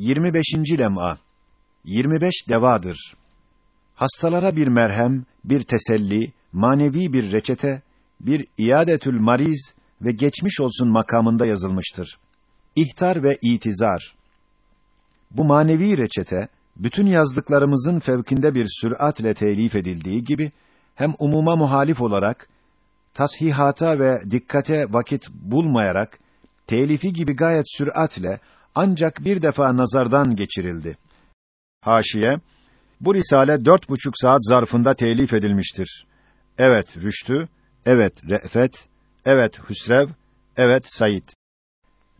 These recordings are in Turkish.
25. lem'a 25 devadır. Hastalara bir merhem, bir teselli, manevi bir reçete, bir iadetül mariz ve geçmiş olsun makamında yazılmıştır. İhtar ve itizar. Bu manevi reçete bütün yazdıklarımızın fevkinde bir süratle telif edildiği gibi hem umuma muhalif olarak tasihata ve dikkate vakit bulmayarak telifi gibi gayet süratle ancak bir defa nazardan geçirildi. Haşiye bu risale dört buçuk saat zarfında telif edilmiştir. Evet Rüştü, evet Re'fet, evet Hüsrev, evet Said.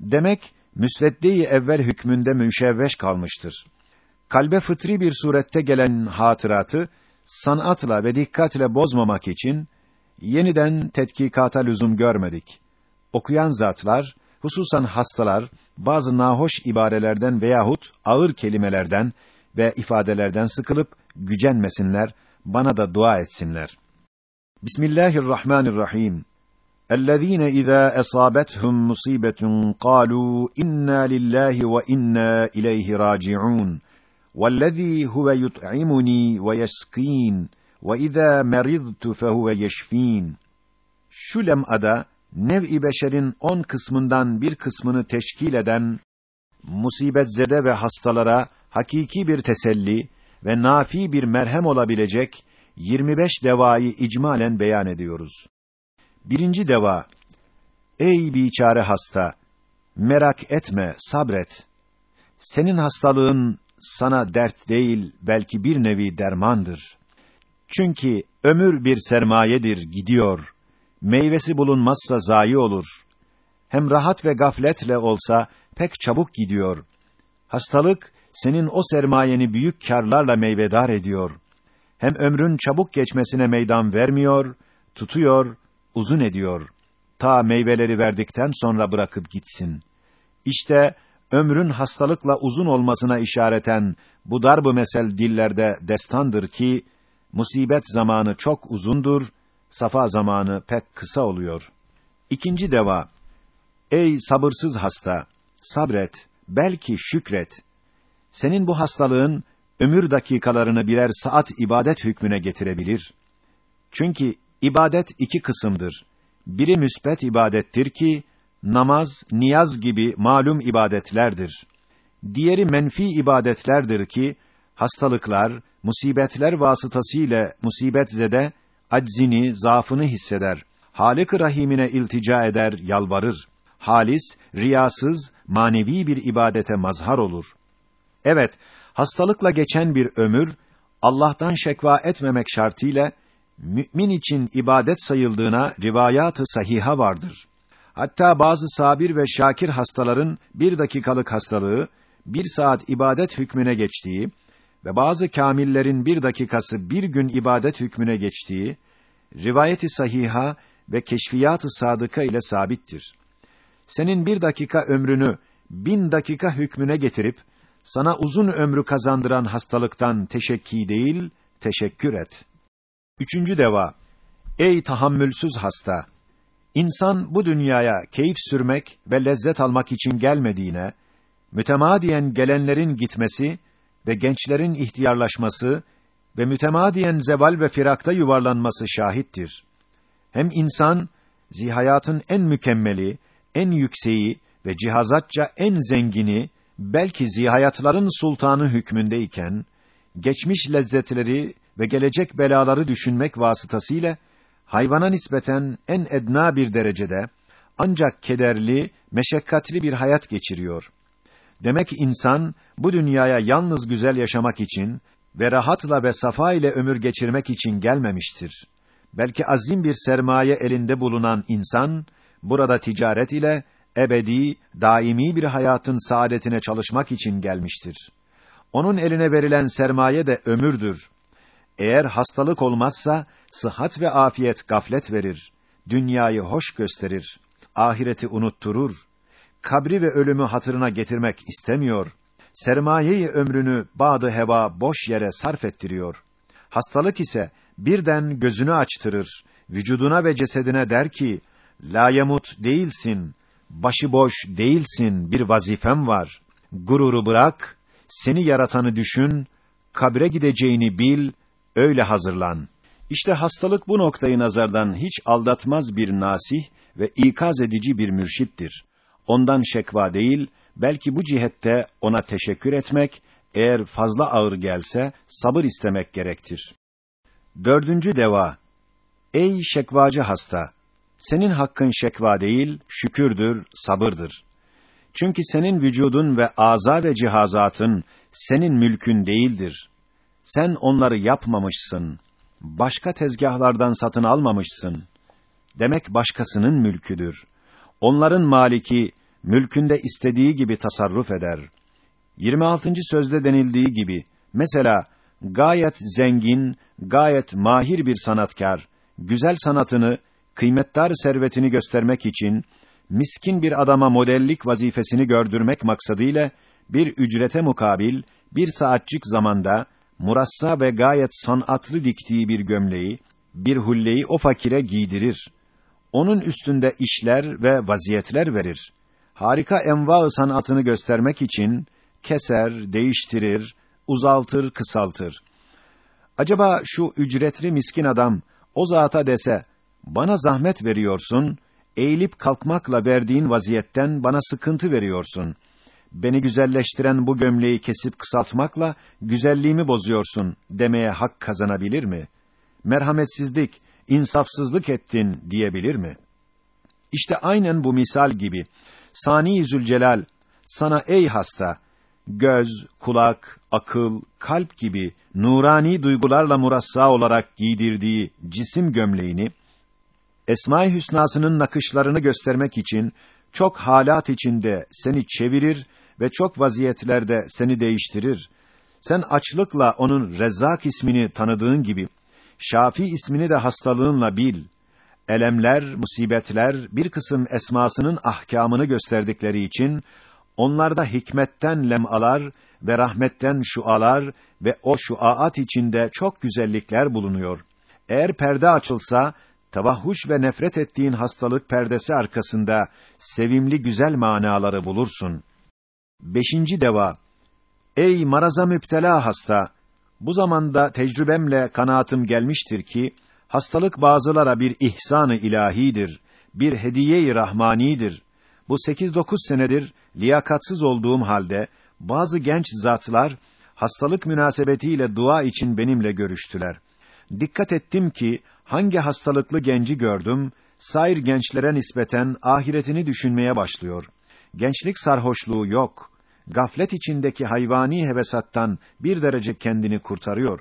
Demek müsvedde-i evvel hükmünde müşevveş kalmıştır. Kalbe fıtri bir surette gelen hatıratı sanatla ve dikkatle bozmamak için yeniden tetkikata lüzum görmedik. Okuyan zatlar, hususan hastalar, bazı nahoş ibarelerden veyahut ağır kelimelerden ve ifadelerden sıkılıp gücenmesinler, bana da dua etsinler. Bismillahirrahmanirrahim. اَلَّذ۪ينَ اِذَا اَصَابَتْهُمْ مُصِيبَةٌ قَالُوا اِنَّا لِلّٰهِ وَاِنَّا اِلَيْهِ رَاجِعُونَ وَالَّذ۪ي هُوَ يُطْعِمُنِي وَيَسْق۪ينَ وَاِذَا مَرِضْتُ فَهُوَ يَشْف۪ينَ Şu lem'ada, nev-i beşerin on kısmından bir kısmını teşkil eden, musibetzede ve hastalara hakiki bir teselli ve nafi bir merhem olabilecek 25 devayı icmalen beyan ediyoruz. Birinci deva, ey biçare hasta, merak etme, sabret. Senin hastalığın sana dert değil, belki bir nevi dermandır. Çünkü ömür bir sermayedir, gidiyor. Meyvesi bulunmazsa zayi olur. Hem rahat ve gafletle olsa pek çabuk gidiyor. Hastalık senin o sermayeni büyük karlarla meyvedar ediyor. Hem ömrün çabuk geçmesine meydan vermiyor, tutuyor, uzun ediyor. Ta meyveleri verdikten sonra bırakıp gitsin. İşte ömrün hastalıkla uzun olmasına işareten bu darbu mesel dillerde destandır ki musibet zamanı çok uzundur, safa zamanı pek kısa oluyor. İkinci deva. Ey sabırsız hasta, sabret, belki şükret. Senin bu hastalığın ömür dakikalarını birer saat ibadet hükmüne getirebilir. Çünkü ibadet iki kısımdır. Biri müsbet ibadettir ki namaz, niyaz gibi malum ibadetlerdir. Diğeri menfi ibadetlerdir ki hastalıklar, musibetler vasıtasıyla musibet zede aczini, zaafını hisseder. Halik-i Rahim'ine iltica eder, yalvarır. Halis, riyasız, manevi bir ibadete mazhar olur. Evet, hastalıkla geçen bir ömür, Allah'tan şekva etmemek şartıyla, mümin için ibadet sayıldığına rivayat-ı sahiha vardır. Hatta bazı sabir ve şakir hastaların bir dakikalık hastalığı, bir saat ibadet hükmüne geçtiği ve bazı kamillerin bir dakikası bir gün ibadet hükmüne geçtiği, rivayeti sahiha ve keşfiyat-ı sadıka ile sabittir. Senin bir dakika ömrünü bin dakika hükmüne getirip, sana uzun ömrü kazandıran hastalıktan teşekki değil, teşekkür et. Üçüncü deva. Ey tahammülsüz hasta! İnsan bu dünyaya keyif sürmek ve lezzet almak için gelmediğine, mütemadiyen gelenlerin gitmesi ve gençlerin ihtiyarlaşması ve mütemadiyen zeval ve firakta yuvarlanması şahittir. Hem insan, zihayatın en mükemmeli, en yükseği ve cihazatça en zengini, belki zihayatların sultanı hükmündeyken, geçmiş lezzetleri ve gelecek belaları düşünmek vasıtasıyla, hayvana nispeten en edna bir derecede, ancak kederli, meşakkatli bir hayat geçiriyor. Demek insan, bu dünyaya yalnız güzel yaşamak için ve rahatla ve safa ile ömür geçirmek için gelmemiştir. Belki azim bir sermaye elinde bulunan insan, burada ticaret ile ebedi, daimi bir hayatın saadetine çalışmak için gelmiştir. Onun eline verilen sermaye de ömürdür. Eğer hastalık olmazsa, sıhhat ve afiyet gaflet verir. Dünyayı hoş gösterir. Ahireti unutturur. Kabri ve ölümü hatırına getirmek istemiyor. Sermayeyi ömrünü bağdı heva boş yere sarf ettiriyor. Hastalık ise birden gözünü açtırır. Vücuduna ve cesedine der ki, la yamut değilsin, başıboş değilsin, bir vazifem var. Gururu bırak, seni yaratanı düşün, kabre gideceğini bil, öyle hazırlan. İşte hastalık bu noktayı nazardan hiç aldatmaz bir nasih ve ikaz edici bir mürşittir. Ondan şekva değil, belki bu cihette ona teşekkür etmek, eğer fazla ağır gelse sabır istemek gerektir. Dördüncü deva. Ey şekvacı hasta! Senin hakkın şekva değil, şükürdür, sabırdır. Çünkü senin vücudun ve aza ve cihazatın senin mülkün değildir. Sen onları yapmamışsın. Başka tezgahlardan satın almamışsın. Demek başkasının mülküdür. Onların maliki mülkünde istediği gibi tasarruf eder. 26. sözde denildiği gibi mesela gayet zengin, gayet mahir bir sanatkar güzel sanatını, kıymetdar servetini göstermek için miskin bir adama modellik vazifesini gördürmek maksadıyla bir ücrete mukabil bir saatçik zamanda murassa ve gayet sanatlı diktiği bir gömleği, bir hulleyi o fakire giydirir. Onun üstünde işler ve vaziyetler verir. Harika enva sanatını göstermek için keser, değiştirir, uzaltır, kısaltır. Acaba şu ücretli miskin adam o zata dese, bana zahmet veriyorsun, eğilip kalkmakla verdiğin vaziyetten bana sıkıntı veriyorsun. Beni güzelleştiren bu gömleği kesip kısaltmakla güzelliğimi bozuyorsun demeye hak kazanabilir mi? Merhametsizlik, insafsızlık ettin diyebilir mi? İşte aynen bu misal gibi. Sani Zülcelal sana ey hasta göz, kulak, akıl, kalp gibi nurani duygularla murassa olarak giydirdiği cisim gömleğini Esma-i Hüsna'sının nakışlarını göstermek için çok halat içinde seni çevirir ve çok vaziyetlerde seni değiştirir. Sen açlıkla onun Rezzak ismini tanıdığın gibi Şafi ismini de hastalığınla bil. Elemler, musibetler bir kısım esmasının ahkamını gösterdikleri için onlarda hikmetten lemalar ve rahmetten şualar ve o şuaat içinde çok güzellikler bulunuyor. Eğer perde açılsa, tavahhuş ve nefret ettiğin hastalık perdesi arkasında sevimli güzel manaları bulursun. Beşinci deva. Ey maraza müptela hasta! Bu zamanda tecrübemle kanaatim gelmiştir ki, hastalık bazılara bir ihsan-ı ilahidir, bir hediye-i rahmanidir. Bu sekiz dokuz senedir liyakatsız olduğum halde bazı genç zatlar hastalık münasebetiyle dua için benimle görüştüler. Dikkat ettim ki hangi hastalıklı genci gördüm, sair gençlere nispeten ahiretini düşünmeye başlıyor. Gençlik sarhoşluğu yok. Gaflet içindeki hayvani hevesattan bir derece kendini kurtarıyor.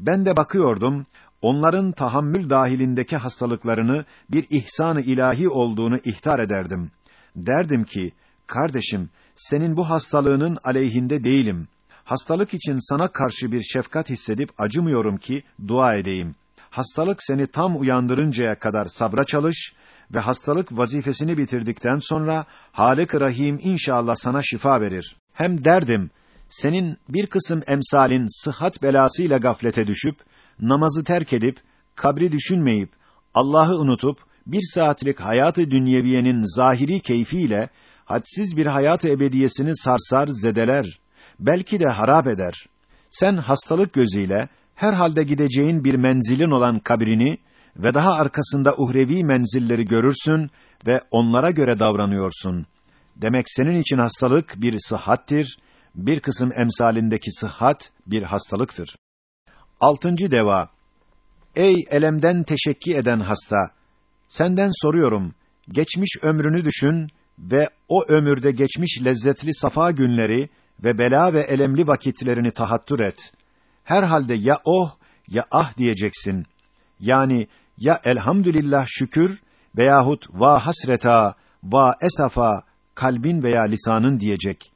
Ben de bakıyordum, onların tahammül dahilindeki hastalıklarını bir ihsan-ı ilahi olduğunu ihtar ederdim. Derdim ki, kardeşim, senin bu hastalığının aleyhinde değilim. Hastalık için sana karşı bir şefkat hissedip acımıyorum ki dua edeyim. Hastalık seni tam uyandırıncaya kadar sabra çalış ve hastalık vazifesini bitirdikten sonra Halik Rahim inşallah sana şifa verir. Hem derdim, senin bir kısım emsalin sıhhat belasıyla gaflete düşüp namazı terk edip kabri düşünmeyip Allah'ı unutup bir saatlik hayatı dünyeviyenin zahiri keyfiyle hadsiz bir hayat ebediyesini sarsar, zedeler, belki de harap eder. Sen hastalık gözüyle herhalde gideceğin bir menzilin olan kabrini ve daha arkasında uhrevi menzilleri görürsün ve onlara göre davranıyorsun. Demek senin için hastalık bir sıhhattir, bir kısım emsalindeki sıhhat bir hastalıktır. Altıncı deva. Ey elemden teşekki eden hasta! Senden soruyorum, geçmiş ömrünü düşün ve o ömürde geçmiş lezzetli safa günleri ve bela ve elemli vakitlerini tahattür et. Herhalde ya oh ya ah diyeceksin. Yani ya elhamdülillah şükür veyahut va hasreta, va esafa kalbin veya lisanın diyecek.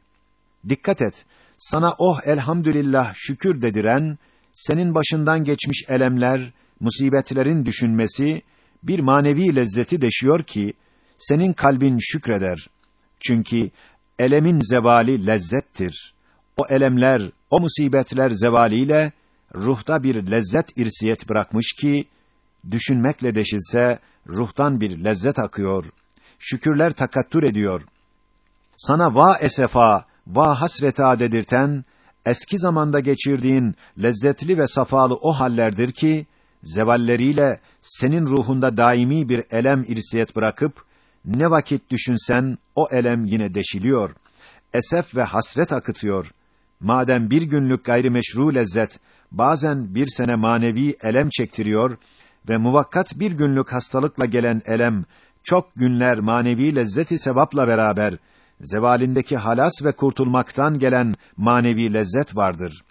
Dikkat et. Sana oh elhamdülillah şükür dediren senin başından geçmiş elemler, musibetlerin düşünmesi bir manevi lezzeti deşiyor ki senin kalbin şükreder. Çünkü elemin zevali lezzettir. O elemler, o musibetler zevaliyle ruhta bir lezzet irsiyet bırakmış ki düşünmekle deşilse ruhtan bir lezzet akıyor. Şükürler takattür ediyor. Sana va esefa, va hasreta dedirten, eski zamanda geçirdiğin lezzetli ve safalı o hallerdir ki, zevalleriyle senin ruhunda daimi bir elem irsiyet bırakıp, ne vakit düşünsen o elem yine deşiliyor. Esef ve hasret akıtıyor. Madem bir günlük gayrimeşru lezzet, bazen bir sene manevi elem çektiriyor ve muvakkat bir günlük hastalıkla gelen elem, çok günler manevi lezzeti sevapla beraber, zevalindeki halas ve kurtulmaktan gelen manevi lezzet vardır.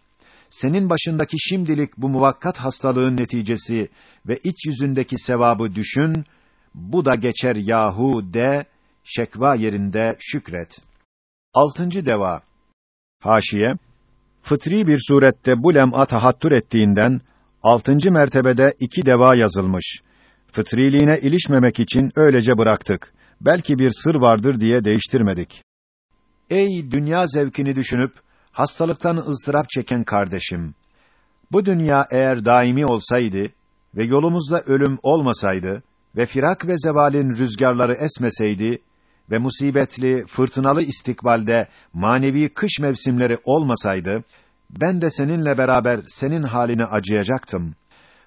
Senin başındaki şimdilik bu muvakkat hastalığın neticesi ve iç yüzündeki sevabı düşün, bu da geçer yahu de, şekva yerinde şükret. Altıncı deva. Haşiye, fıtri bir surette bu lem'a tahattür ettiğinden, altıncı mertebede iki deva yazılmış. Fıtriliğine ilişmemek için öylece bıraktık. Belki bir sır vardır diye değiştirmedik. Ey dünya zevkini düşünüp, hastalıktan ızdırap çeken kardeşim! Bu dünya eğer daimi olsaydı ve yolumuzda ölüm olmasaydı ve firak ve zevalin rüzgarları esmeseydi ve musibetli, fırtınalı istikbalde manevi kış mevsimleri olmasaydı, ben de seninle beraber senin haline acıyacaktım.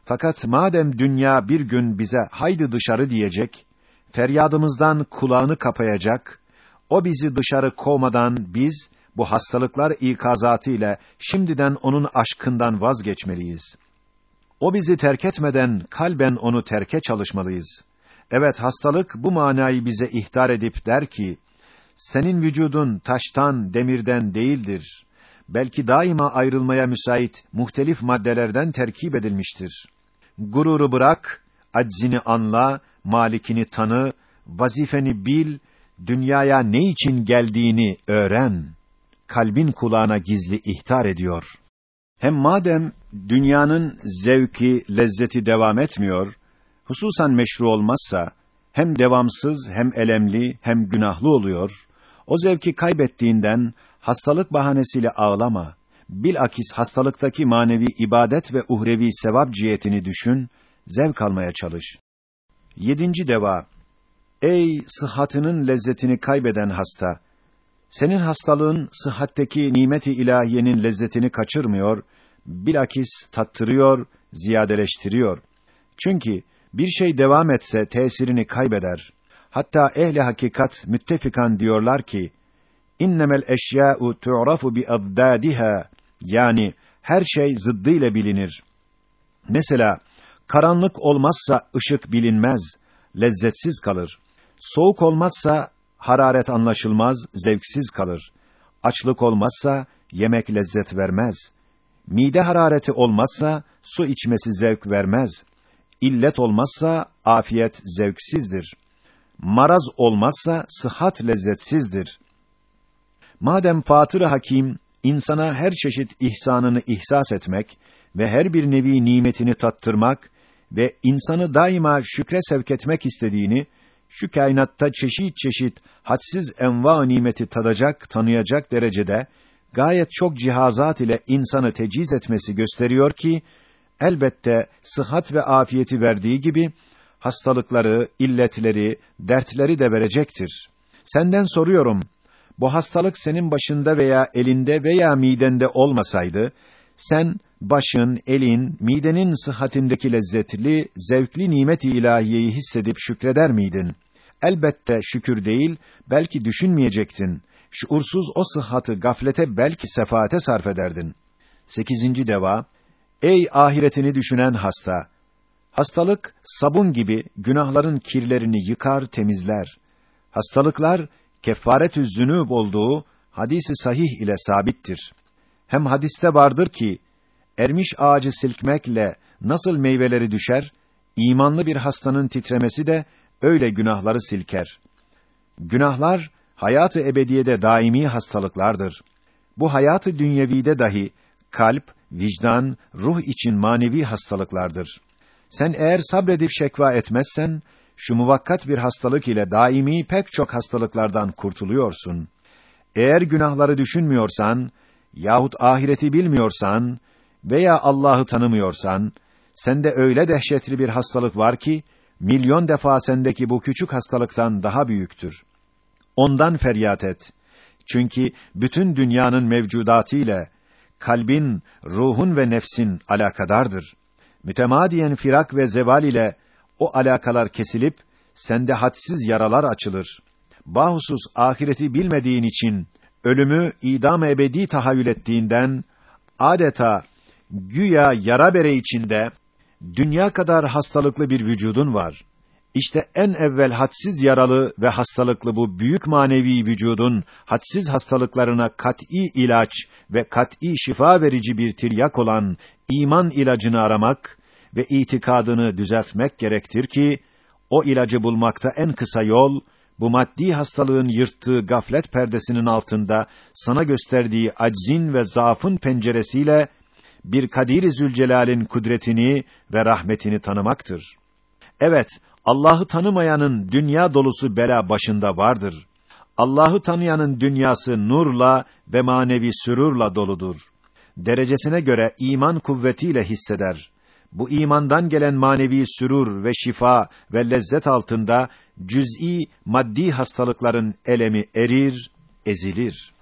Fakat madem dünya bir gün bize haydi dışarı diyecek, feryadımızdan kulağını kapayacak, o bizi dışarı kovmadan biz, bu hastalıklar ikazatı ile şimdiden onun aşkından vazgeçmeliyiz. O bizi terk etmeden kalben onu terke çalışmalıyız. Evet hastalık bu manayı bize ihtar edip der ki, senin vücudun taştan, demirden değildir. Belki daima ayrılmaya müsait muhtelif maddelerden terkip edilmiştir. Gururu bırak, aczini anla, malikini tanı, vazifeni bil, dünyaya ne için geldiğini öğren. Kalbin kulağına gizli ihtar ediyor. Hem madem dünyanın zevki, lezzeti devam etmiyor, hususan meşru olmazsa, hem devamsız, hem elemli, hem günahlı oluyor, o zevki kaybettiğinden, hastalık bahanesiyle ağlama, bilakis hastalıktaki manevi ibadet ve uhrevi sevap cihetini düşün, zevk almaya çalış. Yedinci deva, Ey sıhhatinin lezzetini kaybeden hasta! Senin hastalığın sıhhatteki nimeti ilahiyenin lezzetini kaçırmıyor, bilakis tattırıyor, ziyadeleştiriyor. Çünkü bir şey devam etse tesirini kaybeder. Hatta ehli hakikat müttefikan diyorlar ki innemel eşya'u tu'rafu bi addadiha yani her şey zıddıyla bilinir. Mesela karanlık olmazsa ışık bilinmez, lezzetsiz kalır. Soğuk olmazsa hararet anlaşılmaz, zevksiz kalır. Açlık olmazsa yemek lezzet vermez. Mide harareti olmazsa su içmesi zevk vermez. İllet olmazsa afiyet zevksizdir. Maraz olmazsa sıhhat lezzetsizdir. Madem Fatır Hakim insana her çeşit ihsanını ihsas etmek ve her bir nevi nimetini tattırmak ve insanı daima şükre sevk etmek istediğini şu kainatta çeşit çeşit hadsiz enva nimeti tadacak, tanıyacak derecede gayet çok cihazat ile insanı teciz etmesi gösteriyor ki elbette sıhhat ve afiyeti verdiği gibi hastalıkları, illetleri, dertleri de verecektir. Senden soruyorum. Bu hastalık senin başında veya elinde veya midende olmasaydı sen başın, elin, midenin sıhhatindeki lezzetli, zevkli nimet-i ilahiyeyi hissedip şükreder miydin? Elbette şükür değil, belki düşünmeyecektin. Şuursuz o sıhhatı gaflete belki sefaate sarf ederdin. Sekizinci deva, ey ahiretini düşünen hasta! Hastalık, sabun gibi günahların kirlerini yıkar, temizler. Hastalıklar, kefaret-ü olduğu hadisi sahih ile sabittir. Hem hadiste vardır ki, ermiş ağacı silkmekle nasıl meyveleri düşer, imanlı bir hastanın titremesi de öyle günahları silker. Günahlar hayatı ebediyede daimi hastalıklardır. Bu hayatı dünyevide dahi kalp, vicdan, ruh için manevi hastalıklardır. Sen eğer sabredip şekva etmezsen şu muvakkat bir hastalık ile daimi pek çok hastalıklardan kurtuluyorsun. Eğer günahları düşünmüyorsan yahut ahireti bilmiyorsan veya Allah'ı tanımıyorsan, sende öyle dehşetli bir hastalık var ki, milyon defa sendeki bu küçük hastalıktan daha büyüktür. Ondan feryat et. Çünkü bütün dünyanın mevcudatı ile kalbin, ruhun ve nefsin alakadardır. Mütemadiyen firak ve zeval ile o alakalar kesilip sende hadsiz yaralar açılır. Bahusus ahireti bilmediğin için ölümü idam ebedi tahayyül ettiğinden adeta güya yara bere içinde dünya kadar hastalıklı bir vücudun var. İşte en evvel hadsiz yaralı ve hastalıklı bu büyük manevi vücudun hadsiz hastalıklarına kat'î ilaç ve kat'î şifa verici bir tiryak olan iman ilacını aramak ve itikadını düzeltmek gerektir ki o ilacı bulmakta en kısa yol bu maddi hastalığın yırttığı gaflet perdesinin altında sana gösterdiği aczin ve zaafın penceresiyle bir Kadir-i Zülcelal'in kudretini ve rahmetini tanımaktır. Evet, Allah'ı tanımayanın dünya dolusu bela başında vardır. Allah'ı tanıyanın dünyası nurla ve manevi sürurla doludur. Derecesine göre iman kuvvetiyle hisseder. Bu imandan gelen manevi sürur ve şifa ve lezzet altında cüz'i maddi hastalıkların elemi erir, ezilir.